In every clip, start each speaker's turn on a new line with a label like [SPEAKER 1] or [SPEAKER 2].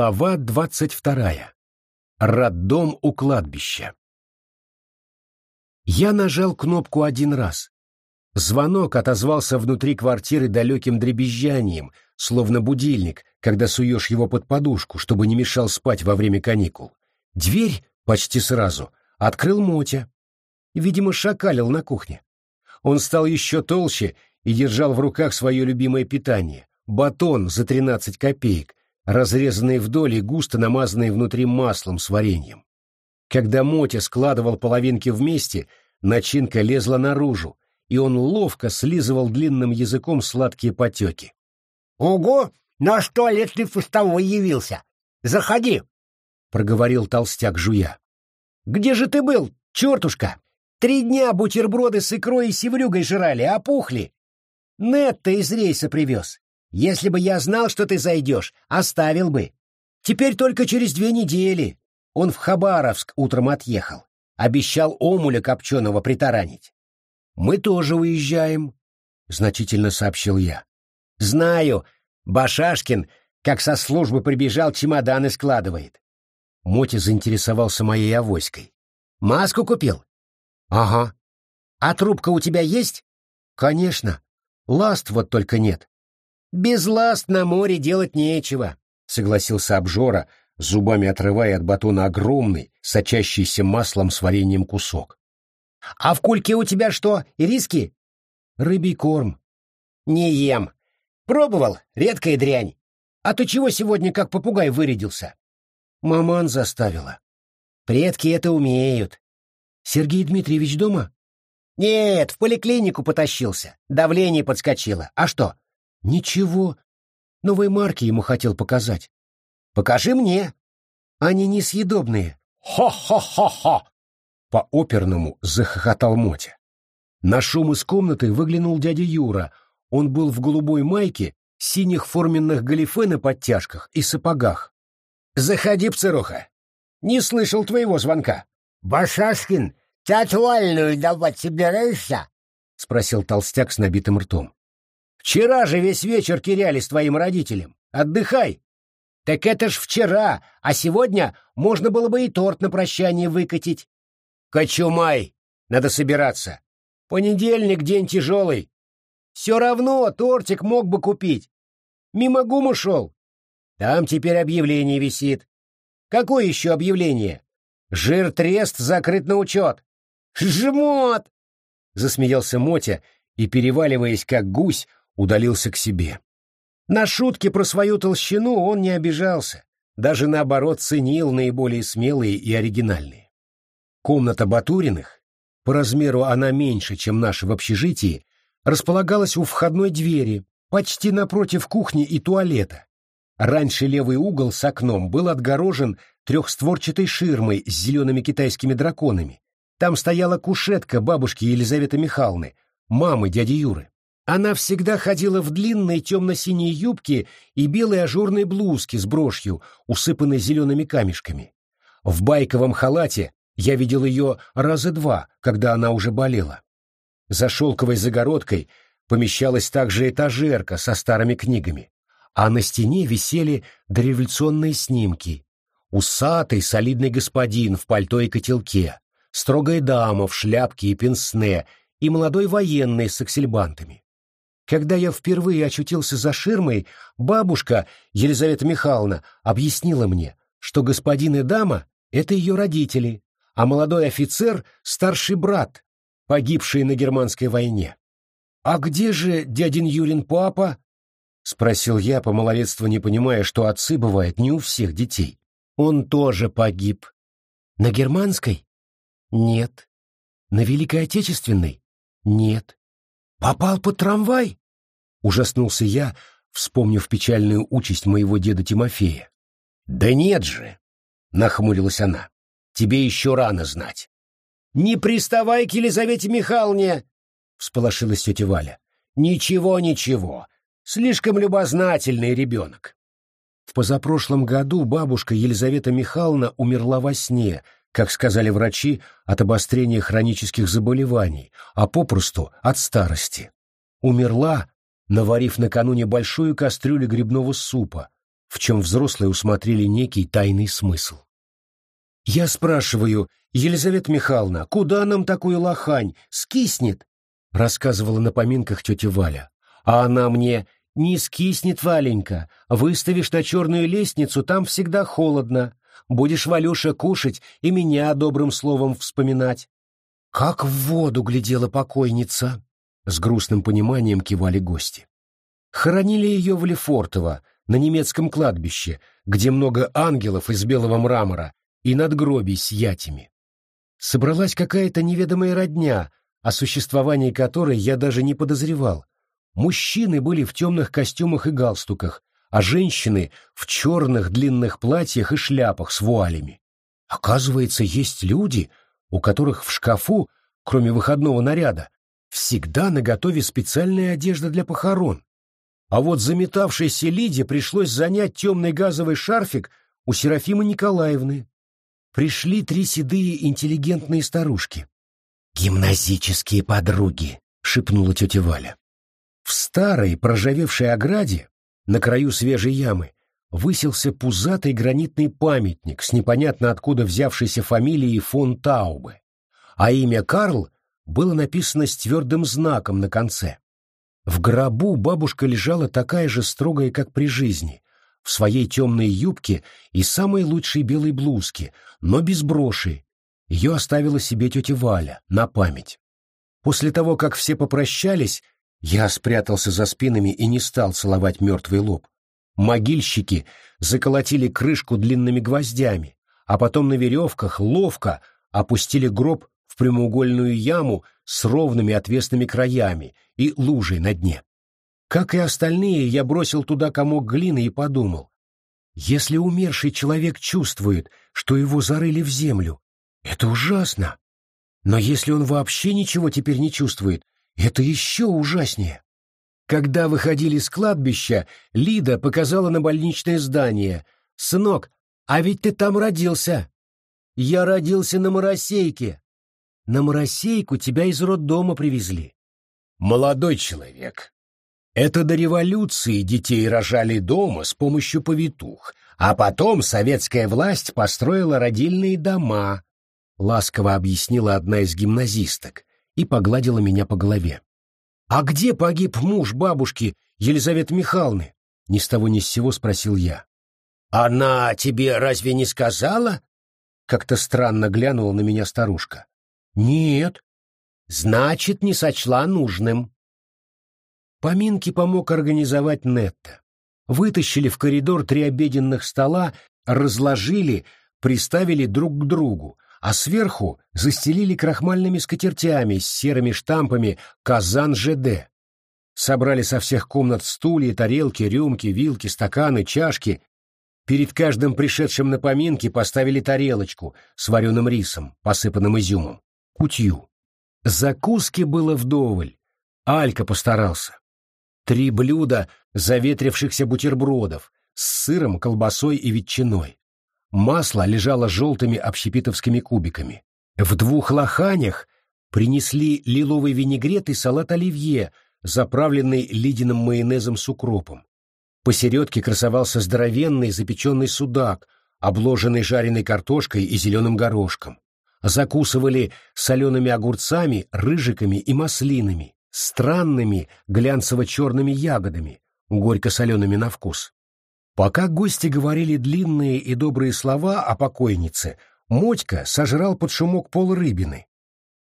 [SPEAKER 1] Глава двадцать вторая. Роддом у кладбища. Я нажал кнопку один раз. Звонок отозвался внутри квартиры далеким дребезжанием, словно будильник, когда суешь его под подушку, чтобы не мешал спать во время каникул. Дверь почти сразу открыл Мотя. Видимо, шакалил на кухне. Он стал еще толще и держал в руках свое любимое питание — батон за тринадцать копеек, разрезанные вдоль и густо намазанные внутри маслом с вареньем. Когда Мотя складывал половинки вместе, начинка лезла наружу, и он ловко слизывал длинным языком сладкие потеки.
[SPEAKER 2] — Ого! Наш туалетный пустовой явился! Заходи! — проговорил толстяк жуя. — Где же ты был, чертушка? Три дня бутерброды с икрой и севрюгой жрали, опухли. Нет-то из рейса привез. Если бы я знал, что ты зайдешь, оставил бы. Теперь только через две недели. Он в Хабаровск утром отъехал. Обещал омуля копченого притаранить. Мы тоже уезжаем, — значительно сообщил я. Знаю, Башашкин, как со службы прибежал, чемоданы складывает. Мотя заинтересовался моей авоськой. Маску купил? Ага. А трубка у тебя есть? Конечно. Ласт вот только нет. «Без ласт на море делать нечего», — согласился обжора, зубами отрывая от батона огромный, сочащийся маслом с вареньем кусок. «А в кульке у тебя что, ириски?» «Рыбий корм». «Не ем. Пробовал, редкая дрянь. А то чего сегодня как попугай вырядился?» «Маман заставила». «Предки это умеют». «Сергей Дмитриевич дома?» «Нет, в поликлинику потащился. Давление подскочило. А что?» Ничего. Новой марки ему хотел показать. Покажи мне. Они несъедобные. Хо-хо-хо-хо! По-оперному захохотал Мотя. На шум из комнаты выглянул дядя Юра. Он был в голубой майке, синих форменных галифе на подтяжках и сапогах. «Заходи, пцеруха! Не слышал твоего звонка!» «Башашкин, ты отвальную давать собираешься?»
[SPEAKER 1] — спросил толстяк с набитым ртом. Вчера же весь вечер теряли с твоим родителем. Отдыхай. Так это ж вчера, а сегодня можно было бы и торт на прощание выкатить. Кочумай, надо собираться. Понедельник день тяжелый. Все равно тортик мог бы купить. Мимо гума шел. Там теперь объявление висит. Какое еще объявление? Жир-трест закрыт на учет. Жмот! Засмеялся Мотя и, переваливаясь как гусь, удалился к себе. На шутки про свою толщину он не обижался, даже наоборот ценил наиболее смелые и оригинальные. Комната Батуриных, по размеру она меньше, чем наша в общежитии, располагалась у входной двери, почти напротив кухни и туалета. Раньше левый угол с окном был отгорожен трехстворчатой ширмой с зелеными китайскими драконами. Там стояла кушетка бабушки Елизаветы Михайловны, мамы дяди Юры. Она всегда ходила в длинной темно-синей юбке и белой ажурной блузке с брошью, усыпанной зелеными камешками. В байковом халате я видел ее раза два, когда она уже болела. За шелковой загородкой помещалась также этажерка со старыми книгами, а на стене висели дореволюционные снимки. Усатый, солидный господин в пальто и котелке, строгая дама в шляпке и пенсне и молодой военный с аксельбантами. Когда я впервые очутился за ширмой, бабушка Елизавета Михайловна объяснила мне, что господин и дама — это ее родители, а молодой офицер — старший брат, погибший на германской войне. «А где же дядин Юрин папа?» — спросил я, по малолетству не понимая, что отцы бывают не у всех детей. «Он тоже погиб». «На германской?» «Нет». «На Великой Отечественной?» «Нет». «Попал под трамвай?» Ужаснулся я, вспомнив печальную участь моего деда Тимофея. «Да нет же!» — нахмурилась она. «Тебе еще рано знать». «Не приставай к Елизавете Михайловне!» — всполошилась тетя Валя. «Ничего, ничего. Слишком любознательный ребенок». В позапрошлом году бабушка Елизавета Михайловна умерла во сне, как сказали врачи, от обострения хронических заболеваний, а попросту от старости. Умерла, наварив накануне большую кастрюлю грибного супа, в чем взрослые усмотрели некий тайный смысл. Я спрашиваю, Елизавета Михайловна, куда нам такую лохань? Скиснет? Рассказывала на поминках тетя Валя. А она мне, не скиснет, Валенька. Выставишь на черную лестницу, там всегда холодно. Будешь, Валюша, кушать и меня добрым словом вспоминать. Как в воду глядела покойница. С грустным пониманием кивали гости. Хоронили ее в Лефортово, на немецком кладбище, где много ангелов из белого мрамора и надгробий с ятями. Собралась какая-то неведомая родня, о существовании которой я даже не подозревал. Мужчины были в темных костюмах и галстуках, а женщины в черных длинных платьях и шляпах с вуалями. Оказывается, есть люди, у которых в шкафу, кроме выходного наряда, всегда наготове специальная одежда для похорон. А вот заметавшейся Лиде пришлось занять темный газовый шарфик у Серафимы Николаевны. Пришли три седые интеллигентные старушки. «Гимназические подруги», — шепнула тетя Валя. В старой проржавевшей ограде, на краю свежей ямы, высился пузатый гранитный памятник с непонятно откуда взявшейся фамилией фон Таубе, а имя Карл было написано с твердым знаком на конце. В гробу бабушка лежала такая же строгая, как при жизни, в своей темной юбке и самой лучшей белой блузке, но без броши. Ее оставила себе тетя Валя на память. После того, как все попрощались, я спрятался за спинами и не стал целовать мертвый лоб. Могильщики заколотили крышку длинными гвоздями, а потом на веревках ловко опустили гроб прямоугольную яму с ровными отвесными краями и лужей на дне. Как и остальные, я бросил туда комок глины и подумал, если умерший человек чувствует, что его зарыли в землю, это ужасно. Но если он вообще ничего теперь не чувствует, это еще ужаснее. Когда выходили с кладбища, Лида показала на больничное здание. «Сынок, а ведь ты там родился!» «Я родился на Моросейке!» На Моросейку тебя из роддома привезли.
[SPEAKER 2] Молодой человек. Это до революции детей рожали дома с помощью повитух, а потом советская власть построила родильные дома, ласково объяснила одна из гимназисток и погладила меня по голове. «А где погиб муж бабушки Елизаветы Михайловны?» Ни с того ни с сего спросил я. «Она тебе разве не сказала?» Как-то странно глянула на меня старушка. Нет. Значит, не сочла нужным. Поминки помог организовать Нетта. Вытащили в коридор три обеденных стола, разложили, приставили друг к другу, а сверху застелили крахмальными скатертями с серыми штампами «Казан ЖД». Собрали со всех комнат стулья, тарелки, рюмки, вилки, стаканы, чашки. Перед каждым пришедшим на поминки поставили тарелочку с вареным рисом, посыпанным изюмом кутью. Закуски было вдоволь. Алька постарался. Три блюда заветрившихся бутербродов с сыром, колбасой и ветчиной. Масло лежало желтыми общепитовскими кубиками. В двух лоханях принесли лиловый винегрет и салат оливье, заправленный ледяным майонезом с укропом. Посередке красовался здоровенный запеченный судак, обложенный жареной картошкой и зеленым горошком закусывали солеными огурцами, рыжиками и маслинами, странными глянцево-черными ягодами, горько-солеными на вкус. Пока гости говорили длинные и добрые слова о покойнице, Мотька сожрал под шумок пол рыбины.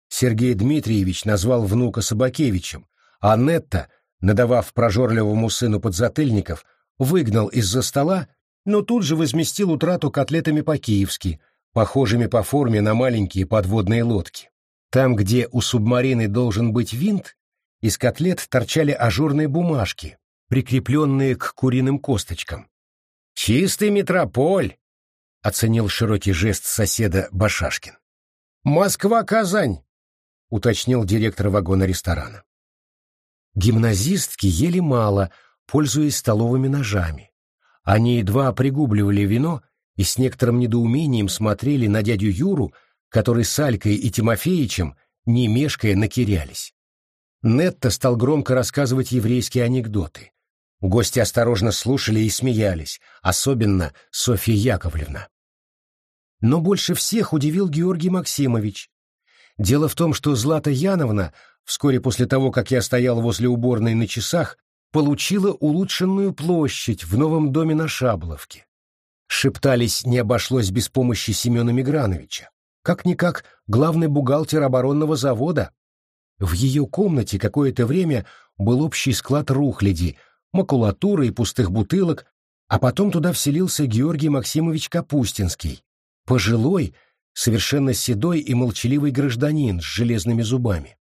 [SPEAKER 2] Сергей Дмитриевич назвал внука Собакевичем, а Нетта, надавав прожорливому сыну подзатыльников, выгнал из-за стола, но тут же возместил утрату котлетами по-киевски, похожими по форме на маленькие подводные лодки. Там, где у субмарины должен быть винт, из котлет торчали ажурные бумажки, прикрепленные к куриным косточкам. «Чистый метрополь!» — оценил широкий жест соседа Башашкин. «Москва-Казань!» — уточнил директор вагона ресторана. Гимназистки ели мало, пользуясь столовыми ножами. Они едва пригубливали вино и с некоторым недоумением смотрели на дядю Юру, который с Алькой и Тимофеичем, не мешкая, накирялись. Нетто стал громко рассказывать еврейские анекдоты.
[SPEAKER 1] Гости осторожно слушали и смеялись, особенно Софья Яковлевна. Но больше всех удивил Георгий Максимович. Дело в том, что Злата Яновна, вскоре после того, как я стоял возле уборной на часах, получила улучшенную площадь в новом доме на Шабловке. Шептались, не обошлось без помощи Семена Миграновича. Как-никак главный бухгалтер оборонного завода. В ее комнате какое-то время был общий склад рухляди, макулатуры и пустых бутылок, а потом туда вселился Георгий Максимович Капустинский, пожилой, совершенно седой и молчаливый гражданин с железными зубами.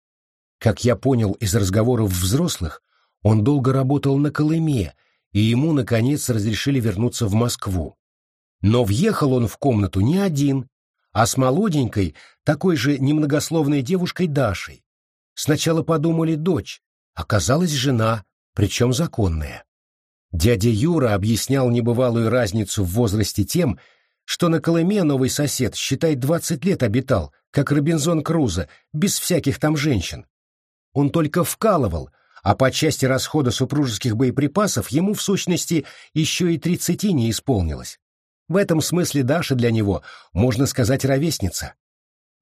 [SPEAKER 1] Как я понял из разговоров взрослых, он долго работал на Колыме, и ему, наконец, разрешили вернуться в Москву. Но въехал он в комнату не один, а с молоденькой, такой же немногословной девушкой Дашей. Сначала подумали дочь, оказалась жена, причем законная. Дядя Юра объяснял небывалую разницу в возрасте тем, что на Колыме новый сосед, считай, двадцать лет обитал, как Робинзон Крузо, без всяких там женщин. Он только вкалывал, а по части расхода супружеских боеприпасов ему, в сущности, еще и тридцати не исполнилось. В этом смысле Даша для него, можно сказать, ровесница.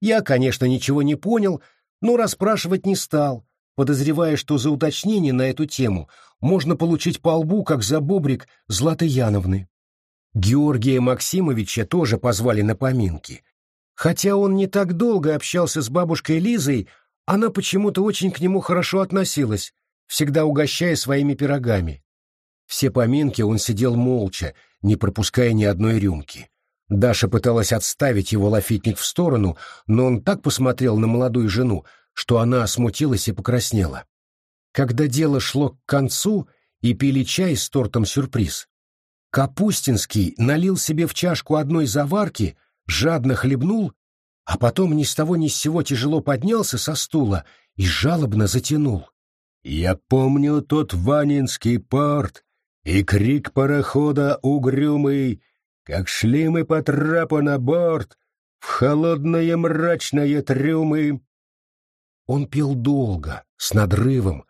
[SPEAKER 1] Я, конечно, ничего не понял, но расспрашивать не стал, подозревая, что за уточнение на эту тему можно получить по лбу, как за бобрик Златы Яновны. Георгия Максимовича тоже позвали на поминки. Хотя он не так долго общался с бабушкой Лизой, она почему-то очень к нему хорошо относилась, всегда угощая своими пирогами. Все поминки он сидел молча, не пропуская ни одной рюмки. Даша пыталась отставить его лафитник в сторону, но он так посмотрел на молодую жену, что она смутилась и покраснела. Когда дело шло к концу и пили чай с тортом-сюрприз, Капустинский налил себе в чашку одной заварки, жадно хлебнул, а потом ни с того ни с сего тяжело поднялся со стула и жалобно затянул. «Я помню тот Ванинский порт и крик парохода угрюмый, как шли мы по трапу на борт в холодное мрачное трюмы». Он пил долго, с надрывом,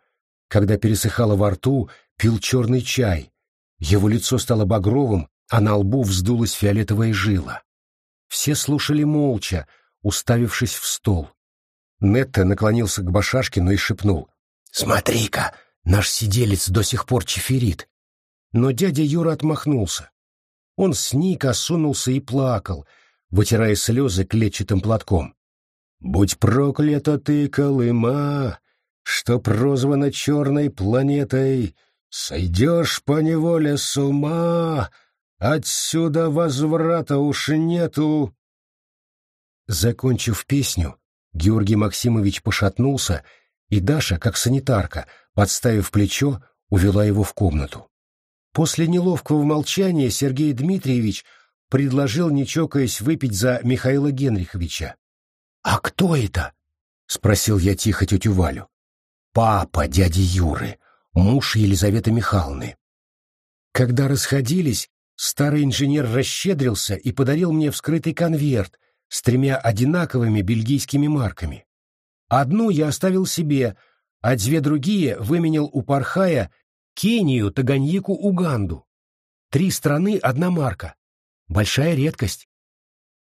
[SPEAKER 1] когда пересыхало во рту, пил черный чай, его лицо стало багровым, а на лбу вздулась фиолетовая жила. Все слушали молча, уставившись в стол. Нетта наклонился к Башашкину и шепнул. «Смотри-ка, наш сиделец до сих пор чеферит». Но дядя Юра отмахнулся. Он сник, осунулся и плакал, вытирая слезы клетчатым платком. «Будь проклята ты, Колыма, что прозвана черной планетой, Сойдешь по неволе с ума, отсюда возврата уж нету. Закончив песню, Георгий Максимович пошатнулся, и Даша, как санитарка, подставив плечо, увела его в комнату. После неловкого молчания Сергей Дмитриевич предложил, не чокаясь, выпить за Михаила Генриховича. «А кто это?» — спросил я тихо тетю Валю. «Папа дяди Юры», муж Елизаветы Михайловны. Когда расходились, старый инженер расщедрился и подарил мне вскрытый конверт с тремя одинаковыми бельгийскими марками. Одну я оставил себе, а две другие выменял у Пархая Кению, Таганьику, Уганду. Три страны — одна марка. Большая редкость.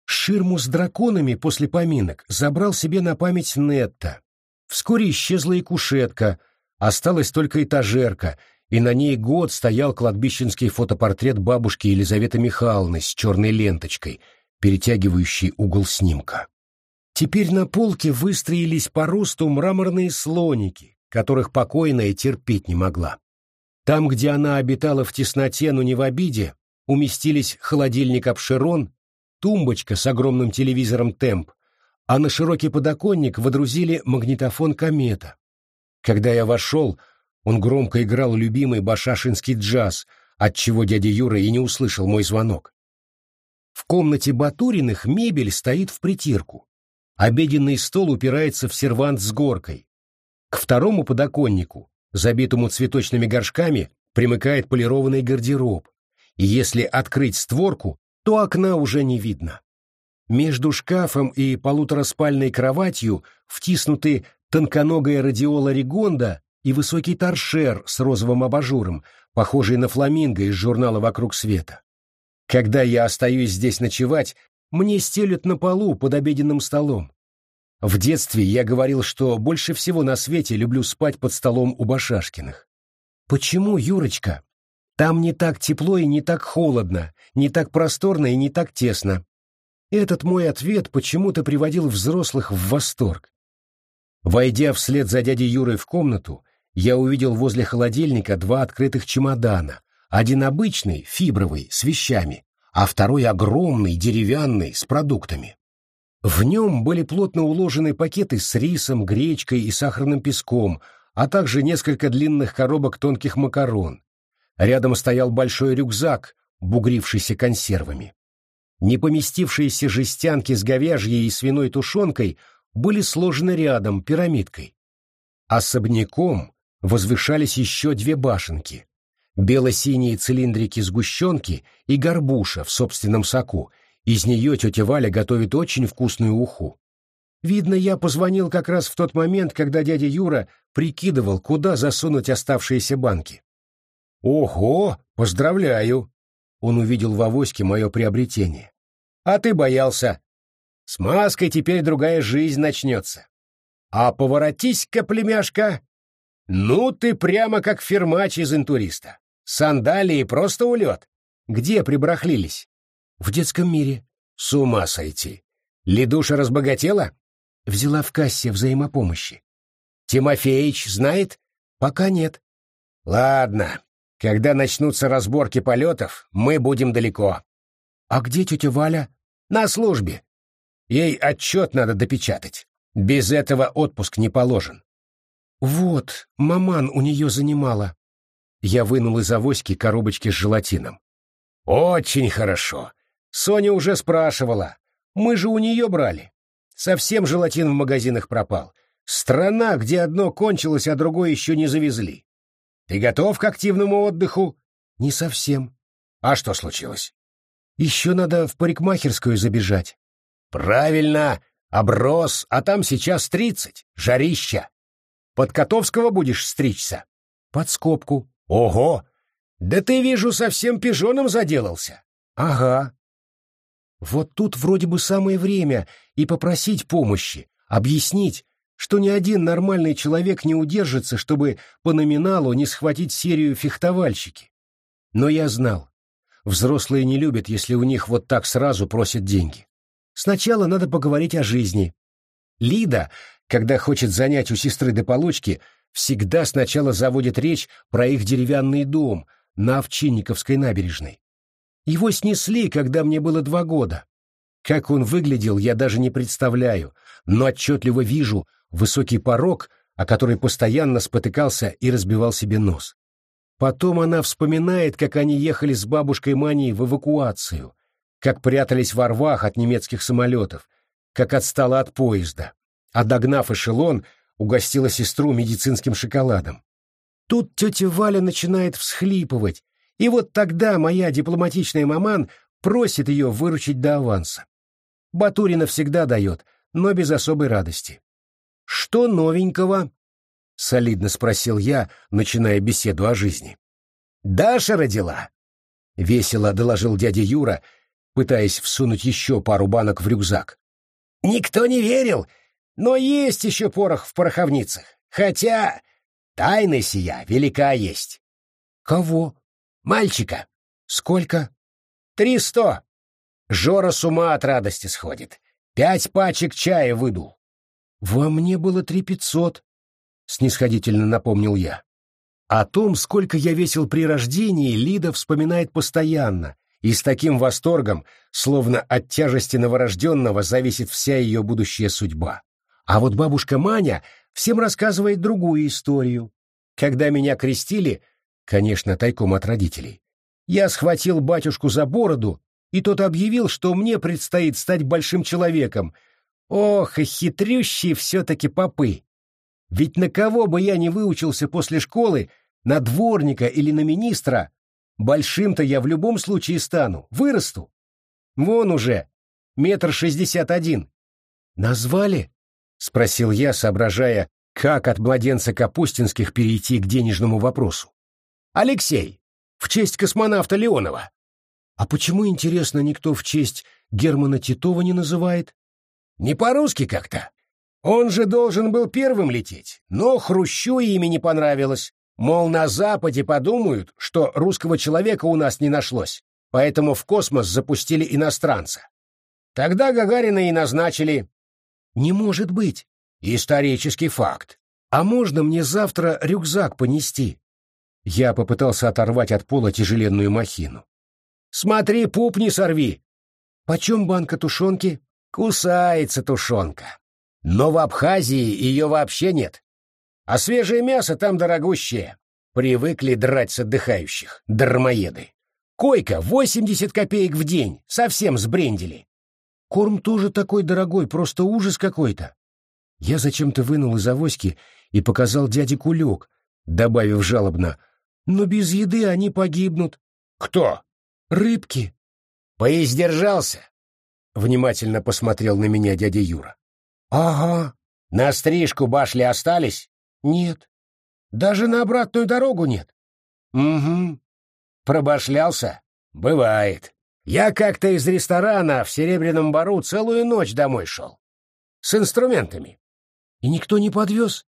[SPEAKER 1] Ширму с драконами после поминок забрал себе на память Нетта. Вскоре исчезла и кушетка, Осталась только этажерка, и на ней год стоял кладбищенский фотопортрет бабушки Елизаветы Михайловны с черной ленточкой, перетягивающей угол снимка. Теперь на полке выстроились по росту мраморные слоники, которых покойная терпеть не могла. Там, где она обитала в тесноте, но не в обиде, уместились холодильник «Обширон», тумбочка с огромным телевизором «Темп», а на широкий подоконник водрузили магнитофон «Комета», когда я вошел, он громко играл любимый башашинский джаз, отчего дядя Юра и не услышал мой звонок. В комнате Батуриных мебель стоит в притирку. Обеденный стол упирается в сервант с горкой. К второму подоконнику, забитому цветочными горшками, примыкает полированный гардероб, и если открыть створку, то окна уже не видно. Между шкафом и полутораспальной кроватью втиснуты тонконогая радиола Ригонда и высокий торшер с розовым абажуром, похожий на фламинго из журнала «Вокруг света». Когда я остаюсь здесь ночевать, мне стелют на полу под обеденным столом. В детстве я говорил, что больше всего на свете люблю спать под столом у Башашкиных. Почему, Юрочка? Там не так тепло и не так холодно, не так просторно и не так тесно. Этот мой ответ почему-то приводил взрослых в восторг. Войдя вслед за дядей Юрой в комнату, я увидел возле холодильника два открытых чемодана. Один обычный, фибровый, с вещами, а второй огромный, деревянный, с продуктами. В нем были плотно уложены пакеты с рисом, гречкой и сахарным песком, а также несколько длинных коробок тонких макарон. Рядом стоял большой рюкзак, бугрившийся консервами. Не поместившиеся жестянки с говяжьей и свиной тушенкой были сложены рядом пирамидкой. Особняком возвышались еще две башенки. Бело-синие цилиндрики сгущенки и горбуша в собственном соку. Из нее тетя Валя готовит очень вкусную уху. Видно, я позвонил как раз в тот момент, когда дядя Юра прикидывал, куда засунуть оставшиеся банки. «Ого, поздравляю!» Он увидел в авоське мое приобретение. «А ты боялся. С маской теперь другая жизнь начнется. А поворотись-ка, племяшка! Ну ты прямо как фермач из интуриста. Сандалии просто улет. Где прибрахлились? В детском мире. С ума сойти. Ледуша разбогатела? Взяла в кассе взаимопомощи. Тимофеич знает? Пока нет. Ладно, когда начнутся разборки полетов, мы будем далеко. А где тетя Валя? На службе. Ей отчет надо допечатать. Без этого отпуск не положен. Вот, маман у нее занимала. Я вынул из авоськи коробочки с желатином. Очень хорошо. Соня уже спрашивала. Мы же у нее брали. Совсем желатин в магазинах пропал. Страна, где одно кончилось, а другое еще не завезли. Ты готов к активному отдыху? Не совсем. А что случилось? Еще надо в парикмахерскую забежать. Правильно, оброс, а там сейчас тридцать, жарища. Под Котовского будешь стричься? Под скобку. Ого! Да ты, вижу, совсем пижоном заделался. Ага. Вот тут вроде бы самое время и попросить помощи, объяснить, что ни один нормальный человек не удержится, чтобы по номиналу не схватить серию фехтовальщики. Но я знал, взрослые не любят, если у них вот так сразу просят деньги. Сначала надо поговорить о жизни. Лида, когда хочет занять у сестры до получки, всегда сначала заводит речь про их деревянный дом на Овчинниковской набережной. Его снесли, когда мне было два года. Как он выглядел, я даже не представляю, но отчетливо вижу высокий порог, о который постоянно спотыкался и разбивал себе нос. Потом она вспоминает, как они ехали с бабушкой Маней в эвакуацию, как прятались во рвах от немецких самолетов, как отстала от поезда, а догнав эшелон, угостила сестру медицинским шоколадом. Тут тетя Валя начинает всхлипывать, и вот тогда моя дипломатичная маман просит ее выручить до аванса. Батурина всегда дает, но без особой радости. «Что новенького?» — солидно спросил я, начиная беседу о жизни. «Даша родила!» — весело доложил дядя Юра, пытаясь всунуть еще пару банок в рюкзак. «Никто не верил, но есть еще порох в пороховницах. Хотя тайна сия велика есть». «Кого?» «Мальчика». «Сколько?» «Три сто». Жора с ума от радости сходит. Пять пачек чая выдул. «Во мне было три пятьсот», — снисходительно напомнил я. О том, сколько я весил при рождении, Лида вспоминает постоянно, и с таким восторгом, словно от тяжести новорожденного зависит вся ее будущая судьба. А вот бабушка Маня всем рассказывает другую историю. Когда меня крестили, конечно, тайком от родителей, я схватил батюшку за бороду, и тот объявил, что мне предстоит стать большим человеком. Ох, и хитрющие все-таки попы! Ведь на кого бы я не выучился после школы, на дворника или на министра, Большим-то я в любом случае стану, вырасту. Вон уже, метр шестьдесят один. Назвали? — спросил я, соображая, Как от младенца Капустинских перейти к денежному вопросу? Алексей, в честь космонавта Леонова. А почему, интересно, никто в честь Германа Титова не называет? Не по-русски как-то. Он же должен был первым лететь, но Хрущу имя не понравилось. Мол, на Западе подумают, что русского человека у нас не нашлось, поэтому в космос запустили иностранца. Тогда Гагарина и назначили. Не может быть. Исторический факт. А можно мне завтра рюкзак понести? Я попытался оторвать от пола тяжеленную махину. Смотри, пуп не сорви. Почем банка тушенки? Кусается тушенка. Но в Абхазии ее вообще нет. А свежее мясо там дорогущее. Привыкли драть с отдыхающих, дармоеды. Койка — 80 копеек в день, совсем сбрендили. Корм тоже такой дорогой, просто ужас какой-то. Я зачем-то вынул из авоськи и показал дяде кулек, добавив жалобно, «Но без еды они погибнут». «Кто?» «Рыбки». «Поиздержался?» — внимательно посмотрел на меня дядя Юра. «Ага. На стрижку башли остались?» «Нет. Даже на обратную дорогу нет?» «Угу. Пробашлялся? Бывает. Я как-то из ресторана в Серебряном Бару целую ночь домой шел. С инструментами. И никто не подвез?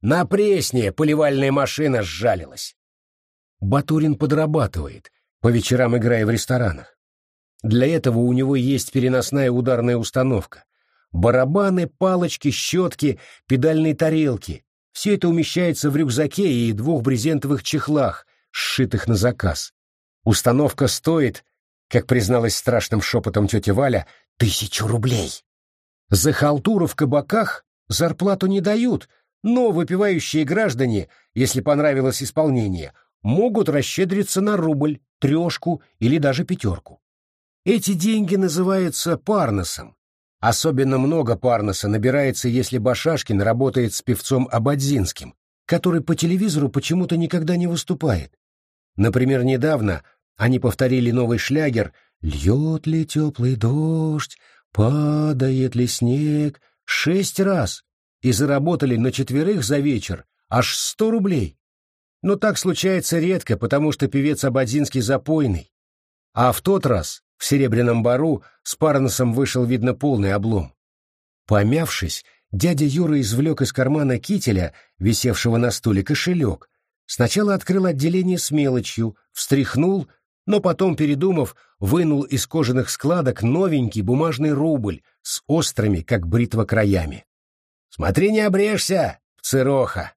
[SPEAKER 1] На Пресне поливальная машина сжалилась. Батурин подрабатывает, по вечерам играя в ресторанах. Для этого у него есть переносная ударная установка. Барабаны, палочки, щетки, педальные тарелки. Все это умещается в рюкзаке и двух брезентовых чехлах, сшитых на заказ. Установка стоит, как призналась страшным шепотом тетя Валя, тысячу рублей. За халтуру в кабаках зарплату не дают, но выпивающие граждане, если понравилось исполнение, могут расщедриться на рубль, трешку или даже пятерку. Эти деньги называются парносом. Особенно много парноса набирается, если Башашкин работает с певцом Абадзинским, который по телевизору почему-то никогда не выступает. Например, недавно они повторили новый шлягер «Льет ли теплый дождь, падает ли снег» шесть раз и заработали на четверых за вечер аж сто рублей. Но так случается редко, потому что певец Абадзинский запойный. А в тот раз в Серебряном Бару с Парносом вышел, видно, полный облом. Помявшись, дядя Юра извлек из кармана кителя, висевшего на стуле, кошелек. Сначала открыл отделение с мелочью, встряхнул, но потом, передумав, вынул из кожаных складок новенький бумажный рубль с острыми, как бритва, краями. «Смотри, не обрежься, цероха!»